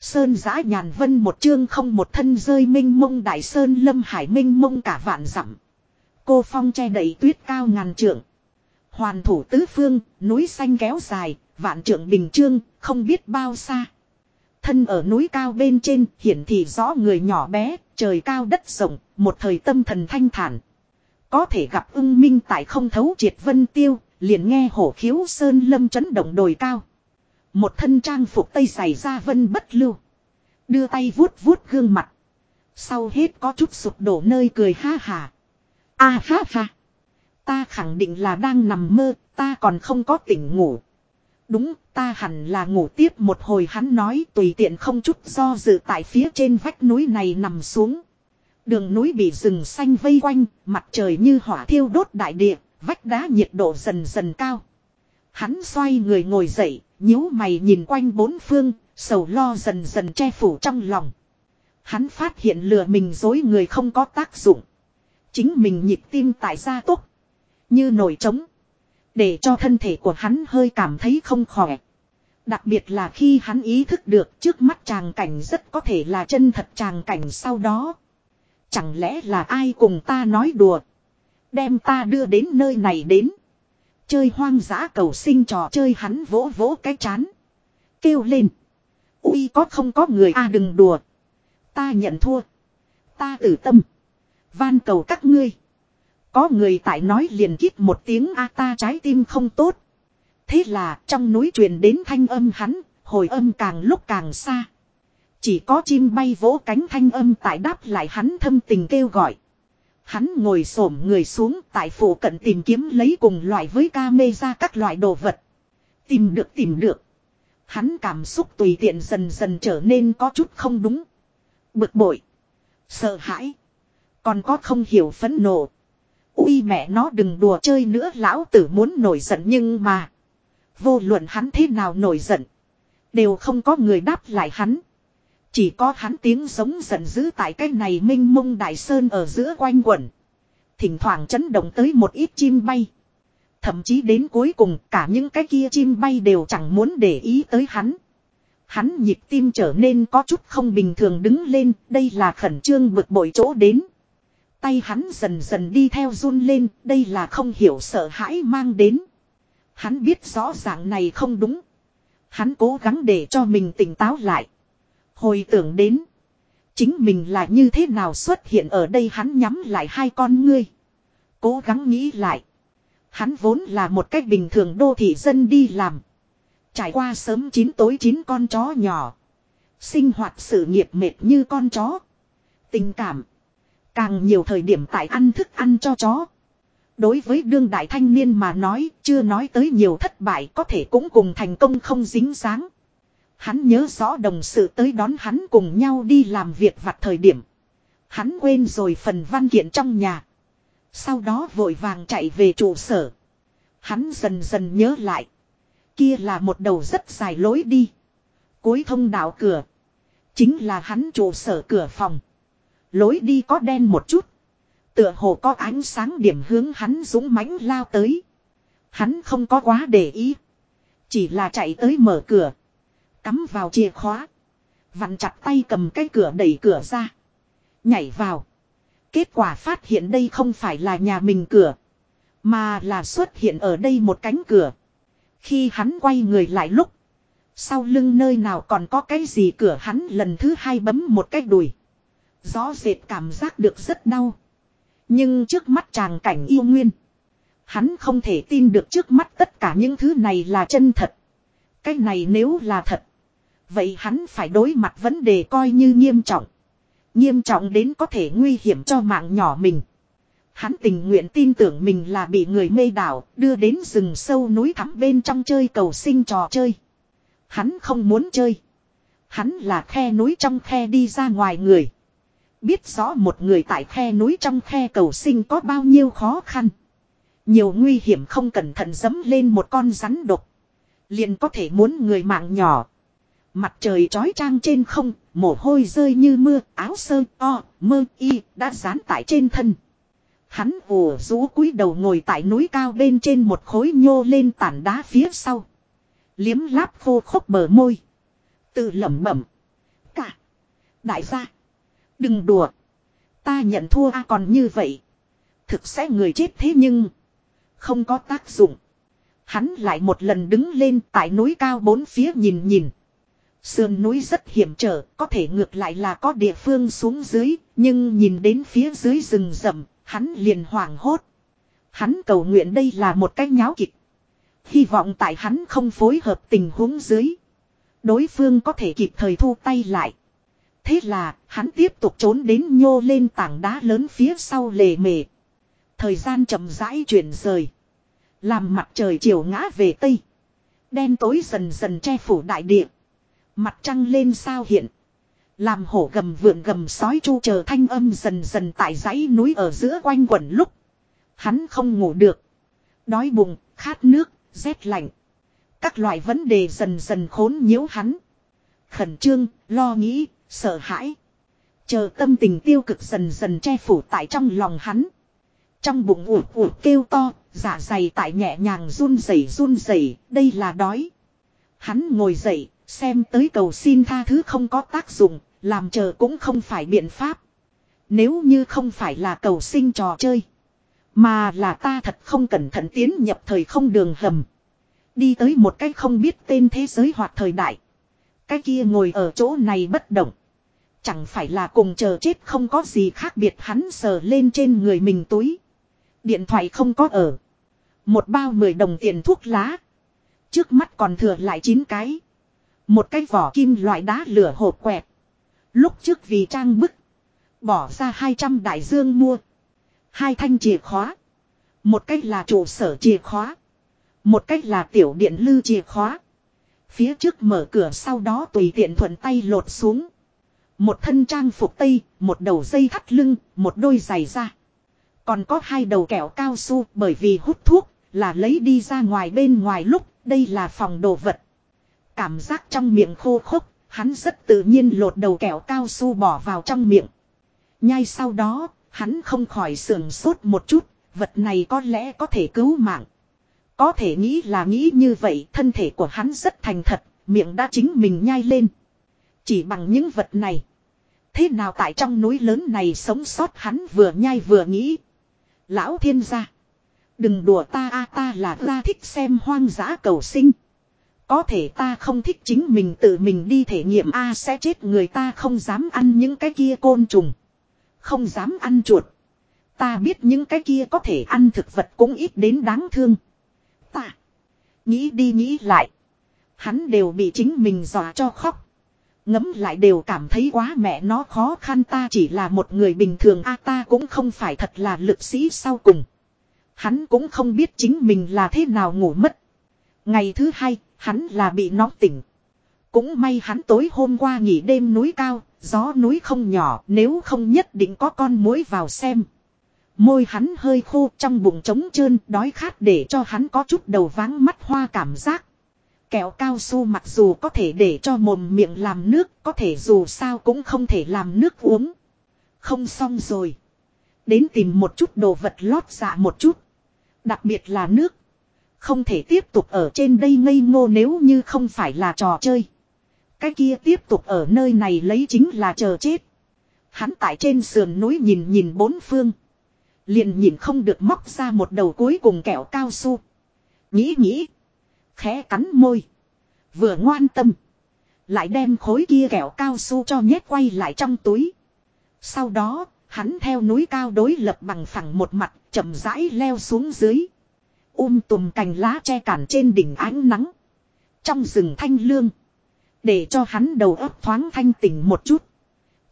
Sơn giã nhàn vân một chương không một thân rơi minh mông đại sơn lâm hải minh mông cả vạn dặm Cô phong che đầy tuyết cao ngàn trượng. Hoàn thủ tứ phương, núi xanh kéo dài, vạn trượng bình trương, không biết bao xa. Thân ở núi cao bên trên, hiển thị rõ người nhỏ bé, trời cao đất rộng, một thời tâm thần thanh thản. Có thể gặp ưng minh tại không thấu triệt vân tiêu, liền nghe hổ khiếu sơn lâm chấn động đồi cao. Một thân trang phục tây dày ra vân bất lưu. Đưa tay vuốt vuốt gương mặt. Sau hết có chút sụp đổ nơi cười ha hà. A à, ha ha. Ta khẳng định là đang nằm mơ, ta còn không có tỉnh ngủ. Đúng, ta hẳn là ngủ tiếp một hồi hắn nói tùy tiện không chút do dự tại phía trên vách núi này nằm xuống. Đường núi bị rừng xanh vây quanh, mặt trời như hỏa thiêu đốt đại địa, vách đá nhiệt độ dần dần cao. Hắn xoay người ngồi dậy, nhíu mày nhìn quanh bốn phương, sầu lo dần dần che phủ trong lòng. Hắn phát hiện lừa mình dối người không có tác dụng. Chính mình nhịp tim tại gia tốc. Như nổi trống. Để cho thân thể của hắn hơi cảm thấy không khỏe. Đặc biệt là khi hắn ý thức được trước mắt tràng cảnh rất có thể là chân thật tràng cảnh sau đó. Chẳng lẽ là ai cùng ta nói đùa. Đem ta đưa đến nơi này đến. Chơi hoang dã cầu sinh trò chơi hắn vỗ vỗ cái chán. Kêu lên. Ui có không có người a đừng đùa. Ta nhận thua. Ta tử tâm. Van cầu các ngươi. Có người tại nói liền kít một tiếng a ta trái tim không tốt. Thế là trong núi truyền đến thanh âm hắn, hồi âm càng lúc càng xa. Chỉ có chim bay vỗ cánh thanh âm tại đáp lại hắn thâm tình kêu gọi. Hắn ngồi xổm người xuống tại phủ cận tìm kiếm lấy cùng loại với ca mê ra các loại đồ vật. Tìm được tìm được. Hắn cảm xúc tùy tiện dần dần trở nên có chút không đúng. Bực bội. Sợ hãi. Còn có không hiểu phẫn nộ. Ui mẹ nó đừng đùa chơi nữa, lão tử muốn nổi giận nhưng mà. Vô luận hắn thế nào nổi giận. Đều không có người đáp lại hắn. Chỉ có hắn tiếng giống giận dữ tại cái này minh mông đại sơn ở giữa quanh quẩn. Thỉnh thoảng chấn động tới một ít chim bay. Thậm chí đến cuối cùng cả những cái kia chim bay đều chẳng muốn để ý tới hắn. Hắn nhịp tim trở nên có chút không bình thường đứng lên, đây là khẩn trương bực bội chỗ đến. Tay hắn dần dần đi theo run lên, đây là không hiểu sợ hãi mang đến. Hắn biết rõ ràng này không đúng. Hắn cố gắng để cho mình tỉnh táo lại. Hồi tưởng đến. Chính mình là như thế nào xuất hiện ở đây hắn nhắm lại hai con ngươi. Cố gắng nghĩ lại. Hắn vốn là một cách bình thường đô thị dân đi làm. Trải qua sớm chín tối chín con chó nhỏ. Sinh hoạt sự nghiệp mệt như con chó. Tình cảm. Càng nhiều thời điểm tại ăn thức ăn cho chó. Đối với đương đại thanh niên mà nói, chưa nói tới nhiều thất bại có thể cũng cùng thành công không dính dáng. Hắn nhớ rõ đồng sự tới đón hắn cùng nhau đi làm việc vặt thời điểm. Hắn quên rồi phần văn kiện trong nhà. Sau đó vội vàng chạy về trụ sở. Hắn dần dần nhớ lại. Kia là một đầu rất dài lối đi. Cuối thông đạo cửa. Chính là hắn trụ sở cửa phòng. Lối đi có đen một chút. Tựa hồ có ánh sáng điểm hướng hắn dũng mãnh lao tới. Hắn không có quá để ý. Chỉ là chạy tới mở cửa. Cắm vào chìa khóa. Vặn chặt tay cầm cái cửa đẩy cửa ra. Nhảy vào. Kết quả phát hiện đây không phải là nhà mình cửa. Mà là xuất hiện ở đây một cánh cửa. Khi hắn quay người lại lúc. Sau lưng nơi nào còn có cái gì cửa hắn lần thứ hai bấm một cái đùi. Rõ rệt cảm giác được rất đau. Nhưng trước mắt chàng cảnh yêu nguyên. Hắn không thể tin được trước mắt tất cả những thứ này là chân thật. Cái này nếu là thật. Vậy hắn phải đối mặt vấn đề coi như nghiêm trọng. Nghiêm trọng đến có thể nguy hiểm cho mạng nhỏ mình. Hắn tình nguyện tin tưởng mình là bị người mê đảo, đưa đến rừng sâu núi thẳm bên trong chơi cầu sinh trò chơi. Hắn không muốn chơi. Hắn là khe núi trong khe đi ra ngoài người. Biết rõ một người tại khe núi trong khe cầu sinh có bao nhiêu khó khăn. Nhiều nguy hiểm không cẩn thận dấm lên một con rắn độc. Liền có thể muốn người mạng nhỏ. Mặt trời trói trang trên không, mồ hôi rơi như mưa, áo sơ, o, mơ, y, đã dán tại trên thân. Hắn ủ rú cúi đầu ngồi tại núi cao bên trên một khối nhô lên tản đá phía sau. Liếm láp khô khốc bờ môi. Tự lẩm bẩm. cả, Đại gia. Đừng đùa. Ta nhận thua à còn như vậy. Thực sẽ người chết thế nhưng. Không có tác dụng. Hắn lại một lần đứng lên tại núi cao bốn phía nhìn nhìn. Sườn núi rất hiểm trở, có thể ngược lại là có địa phương xuống dưới, nhưng nhìn đến phía dưới rừng rậm, hắn liền hoảng hốt. Hắn cầu nguyện đây là một cái nháo kịch. Hy vọng tại hắn không phối hợp tình huống dưới. Đối phương có thể kịp thời thu tay lại. Thế là, hắn tiếp tục trốn đến nhô lên tảng đá lớn phía sau lề mề. Thời gian chậm rãi chuyển rời. Làm mặt trời chiều ngã về Tây. Đen tối dần dần che phủ đại địa. Mặt trăng lên sao hiện. Làm hổ gầm vượn gầm sói chu chờ thanh âm dần dần tại dãy núi ở giữa quanh quẩn lúc. Hắn không ngủ được. Đói bụng, khát nước, rét lạnh. Các loại vấn đề dần dần khốn nhiễu hắn. Khẩn trương, lo nghĩ, sợ hãi. Chờ tâm tình tiêu cực dần dần che phủ tại trong lòng hắn. Trong bụng ủ ủ kêu to, dạ dày tại nhẹ nhàng run rẩy run rẩy, đây là đói. Hắn ngồi dậy, xem tới cầu xin tha thứ không có tác dụng, làm chờ cũng không phải biện pháp. Nếu như không phải là cầu sinh trò chơi. Mà là ta thật không cẩn thận tiến nhập thời không đường hầm. Đi tới một cách không biết tên thế giới hoặc thời đại. Cái kia ngồi ở chỗ này bất động. Chẳng phải là cùng chờ chết không có gì khác biệt hắn sờ lên trên người mình túi. Điện thoại không có ở. Một bao mười đồng tiền thuốc lá. Trước mắt còn thừa lại chín cái. Một cái vỏ kim loại đá lửa hộp quẹt. Lúc trước vì trang bức. Bỏ ra 200 đại dương mua. Hai thanh chìa khóa. Một cách là trụ sở chìa khóa. Một cách là tiểu điện lư chìa khóa. Phía trước mở cửa sau đó tùy tiện thuận tay lột xuống. Một thân trang phục tây, một đầu dây thắt lưng, một đôi giày da. Còn có hai đầu kẹo cao su bởi vì hút thuốc, là lấy đi ra ngoài bên ngoài lúc, đây là phòng đồ vật. Cảm giác trong miệng khô khốc, hắn rất tự nhiên lột đầu kẹo cao su bỏ vào trong miệng. Nhai sau đó, hắn không khỏi sườn sốt một chút, vật này có lẽ có thể cứu mạng. Có thể nghĩ là nghĩ như vậy, thân thể của hắn rất thành thật, miệng đã chính mình nhai lên. Chỉ bằng những vật này. Thế nào tại trong núi lớn này sống sót hắn vừa nhai vừa nghĩ. Lão thiên gia. Đừng đùa ta a ta là ta thích xem hoang dã cầu sinh. Có thể ta không thích chính mình tự mình đi thể nghiệm a sẽ chết người ta không dám ăn những cái kia côn trùng. Không dám ăn chuột. Ta biết những cái kia có thể ăn thực vật cũng ít đến đáng thương. Ta. Nghĩ đi nghĩ lại. Hắn đều bị chính mình dọa cho khóc. Ngấm lại đều cảm thấy quá mẹ nó khó khăn ta chỉ là một người bình thường a ta cũng không phải thật là lực sĩ sau cùng. Hắn cũng không biết chính mình là thế nào ngủ mất. Ngày thứ hai, hắn là bị nó tỉnh. Cũng may hắn tối hôm qua nghỉ đêm núi cao, gió núi không nhỏ nếu không nhất định có con muỗi vào xem. Môi hắn hơi khô trong bụng trống trơn đói khát để cho hắn có chút đầu váng mắt hoa cảm giác. Kẹo cao su mặc dù có thể để cho mồm miệng làm nước, có thể dù sao cũng không thể làm nước uống. Không xong rồi. Đến tìm một chút đồ vật lót dạ một chút. Đặc biệt là nước. Không thể tiếp tục ở trên đây ngây ngô nếu như không phải là trò chơi. Cái kia tiếp tục ở nơi này lấy chính là chờ chết. Hắn tại trên sườn núi nhìn nhìn bốn phương. Liền nhìn không được móc ra một đầu cuối cùng kẹo cao su. Nghĩ nghĩ. Khẽ cắn môi. Vừa ngoan tâm. Lại đem khối kia kẹo cao su cho nhét quay lại trong túi. Sau đó, hắn theo núi cao đối lập bằng phẳng một mặt, chậm rãi leo xuống dưới. Um tùm cành lá che cản trên đỉnh ánh nắng. Trong rừng thanh lương. Để cho hắn đầu óc thoáng thanh tỉnh một chút.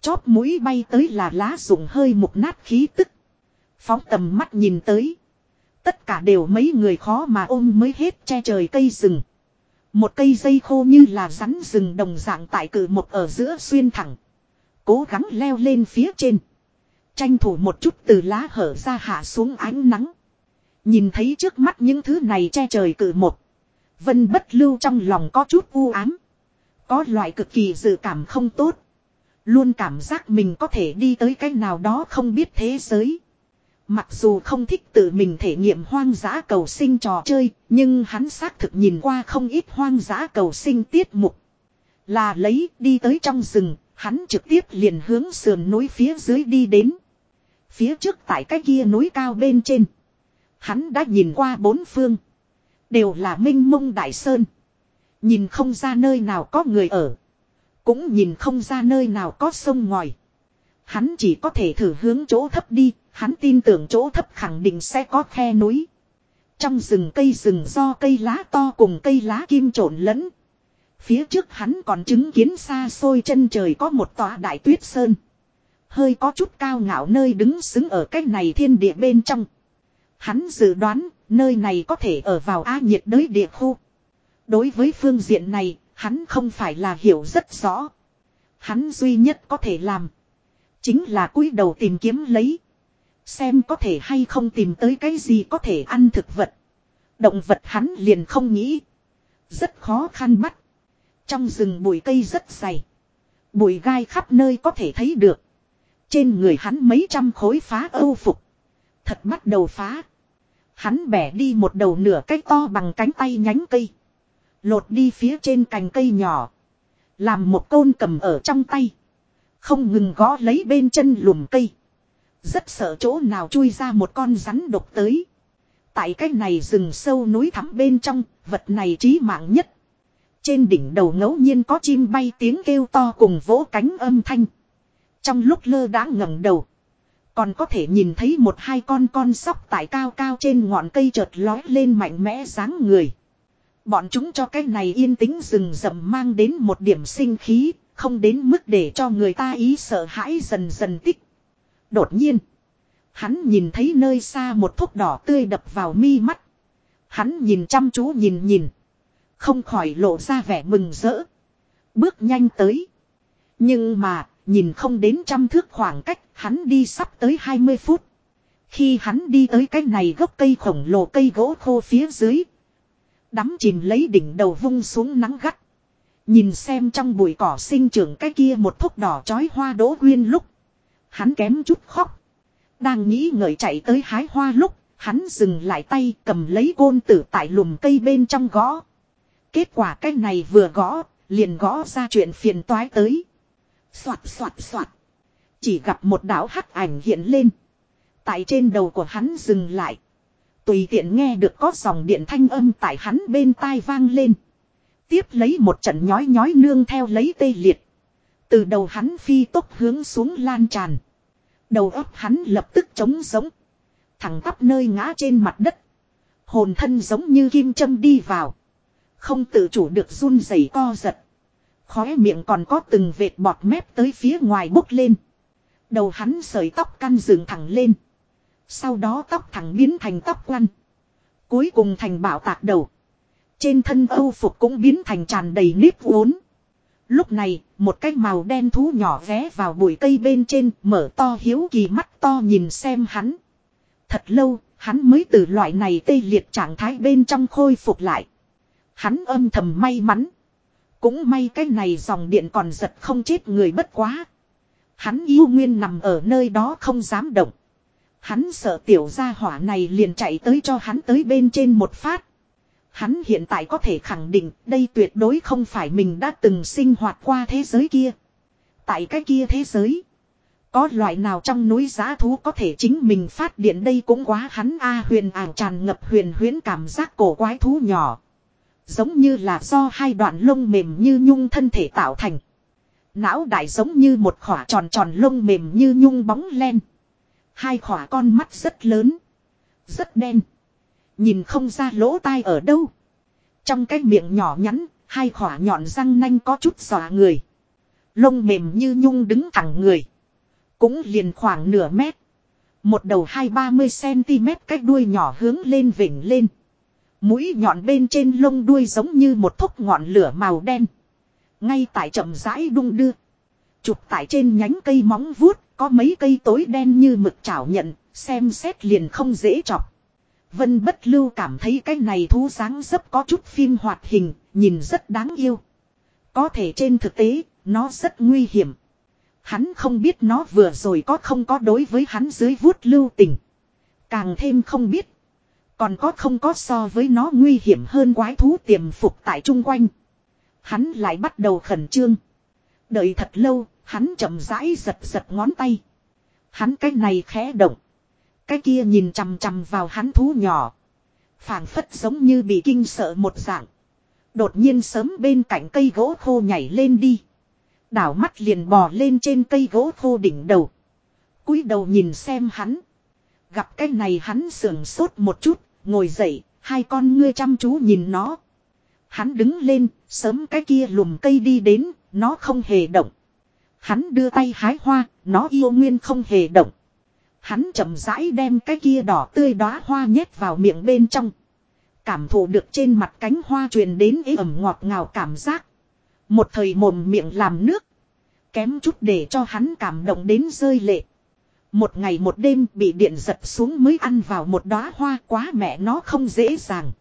Chóp mũi bay tới là lá rụng hơi mục nát khí tức. Phóng tầm mắt nhìn tới. Tất cả đều mấy người khó mà ôm mới hết che trời cây rừng. Một cây dây khô như là rắn rừng đồng dạng tại cử một ở giữa xuyên thẳng. Cố gắng leo lên phía trên. Tranh thủ một chút từ lá hở ra hạ xuống ánh nắng. Nhìn thấy trước mắt những thứ này che trời cử một. Vân bất lưu trong lòng có chút u ám. Có loại cực kỳ dự cảm không tốt. Luôn cảm giác mình có thể đi tới cái nào đó không biết thế giới. Mặc dù không thích tự mình thể nghiệm hoang dã cầu sinh trò chơi, nhưng hắn xác thực nhìn qua không ít hoang dã cầu sinh tiết mục. Là lấy đi tới trong rừng, hắn trực tiếp liền hướng sườn núi phía dưới đi đến. Phía trước tại cái kia núi cao bên trên. Hắn đã nhìn qua bốn phương. Đều là minh mông đại sơn. Nhìn không ra nơi nào có người ở. Cũng nhìn không ra nơi nào có sông ngòi. Hắn chỉ có thể thử hướng chỗ thấp đi. Hắn tin tưởng chỗ thấp khẳng định sẽ có khe núi. Trong rừng cây rừng do cây lá to cùng cây lá kim trộn lẫn. Phía trước hắn còn chứng kiến xa xôi chân trời có một tòa đại tuyết sơn. Hơi có chút cao ngạo nơi đứng xứng ở cái này thiên địa bên trong. Hắn dự đoán nơi này có thể ở vào A nhiệt đới địa khu. Đối với phương diện này, hắn không phải là hiểu rất rõ. Hắn duy nhất có thể làm. Chính là cúi đầu tìm kiếm lấy. Xem có thể hay không tìm tới cái gì có thể ăn thực vật. Động vật hắn liền không nghĩ. Rất khó khăn bắt. Trong rừng bụi cây rất dày. Bụi gai khắp nơi có thể thấy được. Trên người hắn mấy trăm khối phá âu phục. Thật bắt đầu phá. Hắn bẻ đi một đầu nửa cách to bằng cánh tay nhánh cây. Lột đi phía trên cành cây nhỏ. Làm một côn cầm ở trong tay. Không ngừng gõ lấy bên chân lùm cây. Rất sợ chỗ nào chui ra một con rắn độc tới. Tại cái này rừng sâu núi thẳm bên trong, vật này trí mạng nhất. Trên đỉnh đầu ngẫu nhiên có chim bay tiếng kêu to cùng vỗ cánh âm thanh. Trong lúc lơ đã ngẩng đầu. Còn có thể nhìn thấy một hai con con sóc tại cao cao trên ngọn cây chợt lói lên mạnh mẽ dáng người. Bọn chúng cho cái này yên tĩnh rừng rậm mang đến một điểm sinh khí, không đến mức để cho người ta ý sợ hãi dần dần tích. Đột nhiên, hắn nhìn thấy nơi xa một thuốc đỏ tươi đập vào mi mắt. Hắn nhìn chăm chú nhìn nhìn, không khỏi lộ ra vẻ mừng rỡ. Bước nhanh tới. Nhưng mà, nhìn không đến trăm thước khoảng cách, hắn đi sắp tới 20 phút. Khi hắn đi tới cái này gốc cây khổng lồ cây gỗ khô phía dưới. Đắm chìm lấy đỉnh đầu vung xuống nắng gắt. Nhìn xem trong bụi cỏ sinh trưởng cái kia một thuốc đỏ chói hoa đỗ quyên lúc. Hắn kém chút khóc. Đang nghĩ ngợi chạy tới hái hoa lúc, hắn dừng lại tay cầm lấy côn tử tại lùm cây bên trong gõ. Kết quả cái này vừa gõ, liền gõ ra chuyện phiền toái tới. Xoạt xoạt xoạt. Chỉ gặp một đảo hắc ảnh hiện lên. Tại trên đầu của hắn dừng lại. Tùy tiện nghe được có dòng điện thanh âm tại hắn bên tai vang lên. Tiếp lấy một trận nhói nhói nương theo lấy tê liệt. Từ đầu hắn phi tốc hướng xuống lan tràn. Đầu óc hắn lập tức trống giống. Thẳng tắp nơi ngã trên mặt đất. Hồn thân giống như kim châm đi vào. Không tự chủ được run rẩy co giật. Khóe miệng còn có từng vệt bọt mép tới phía ngoài bốc lên. Đầu hắn sợi tóc căn dựng thẳng lên. Sau đó tóc thẳng biến thành tóc quăn. Cuối cùng thành bảo tạc đầu. Trên thân âu phục cũng biến thành tràn đầy nếp uốn. Lúc này, một cái màu đen thú nhỏ ghé vào bụi cây bên trên, mở to hiếu kỳ mắt to nhìn xem hắn. Thật lâu, hắn mới từ loại này tê liệt trạng thái bên trong khôi phục lại. Hắn âm thầm may mắn. Cũng may cái này dòng điện còn giật không chết người bất quá. Hắn yêu nguyên nằm ở nơi đó không dám động. Hắn sợ tiểu gia hỏa này liền chạy tới cho hắn tới bên trên một phát. Hắn hiện tại có thể khẳng định đây tuyệt đối không phải mình đã từng sinh hoạt qua thế giới kia. Tại cái kia thế giới. Có loại nào trong núi giá thú có thể chính mình phát điện đây cũng quá hắn a huyền ảo tràn ngập huyền huyến cảm giác cổ quái thú nhỏ. Giống như là do hai đoạn lông mềm như nhung thân thể tạo thành. Não đại giống như một khỏa tròn tròn lông mềm như nhung bóng len. Hai khỏa con mắt rất lớn. Rất đen. Nhìn không ra lỗ tai ở đâu. Trong cái miệng nhỏ nhắn, hai khỏa nhọn răng nanh có chút xòa người. Lông mềm như nhung đứng thẳng người. Cũng liền khoảng nửa mét. Một đầu hai ba mươi cm cách đuôi nhỏ hướng lên vỉnh lên. Mũi nhọn bên trên lông đuôi giống như một thốc ngọn lửa màu đen. Ngay tại chậm rãi đung đưa. Chụp tại trên nhánh cây móng vuốt, có mấy cây tối đen như mực chảo nhận, xem xét liền không dễ chọc. Vân bất lưu cảm thấy cái này thú dáng dấp có chút phim hoạt hình, nhìn rất đáng yêu. Có thể trên thực tế, nó rất nguy hiểm. Hắn không biết nó vừa rồi có không có đối với hắn dưới vuốt lưu tình. Càng thêm không biết. Còn có không có so với nó nguy hiểm hơn quái thú tiềm phục tại chung quanh. Hắn lại bắt đầu khẩn trương. Đợi thật lâu, Hắn chậm rãi giật giật ngón tay. Hắn cái này khẽ động. Cái kia nhìn chằm chằm vào hắn thú nhỏ. phảng phất giống như bị kinh sợ một dạng. Đột nhiên sớm bên cạnh cây gỗ khô nhảy lên đi. Đảo mắt liền bò lên trên cây gỗ khô đỉnh đầu. cúi đầu nhìn xem hắn. Gặp cái này hắn sườn sốt một chút, ngồi dậy, hai con ngươi chăm chú nhìn nó. Hắn đứng lên, sớm cái kia lùm cây đi đến, nó không hề động. Hắn đưa tay hái hoa, nó yêu nguyên không hề động. Hắn chậm rãi đem cái kia đỏ tươi đóa hoa nhét vào miệng bên trong. Cảm thụ được trên mặt cánh hoa truyền đến ế ẩm ngọt ngào cảm giác. Một thời mồm miệng làm nước. Kém chút để cho hắn cảm động đến rơi lệ. Một ngày một đêm bị điện giật xuống mới ăn vào một đóa hoa quá mẹ nó không dễ dàng.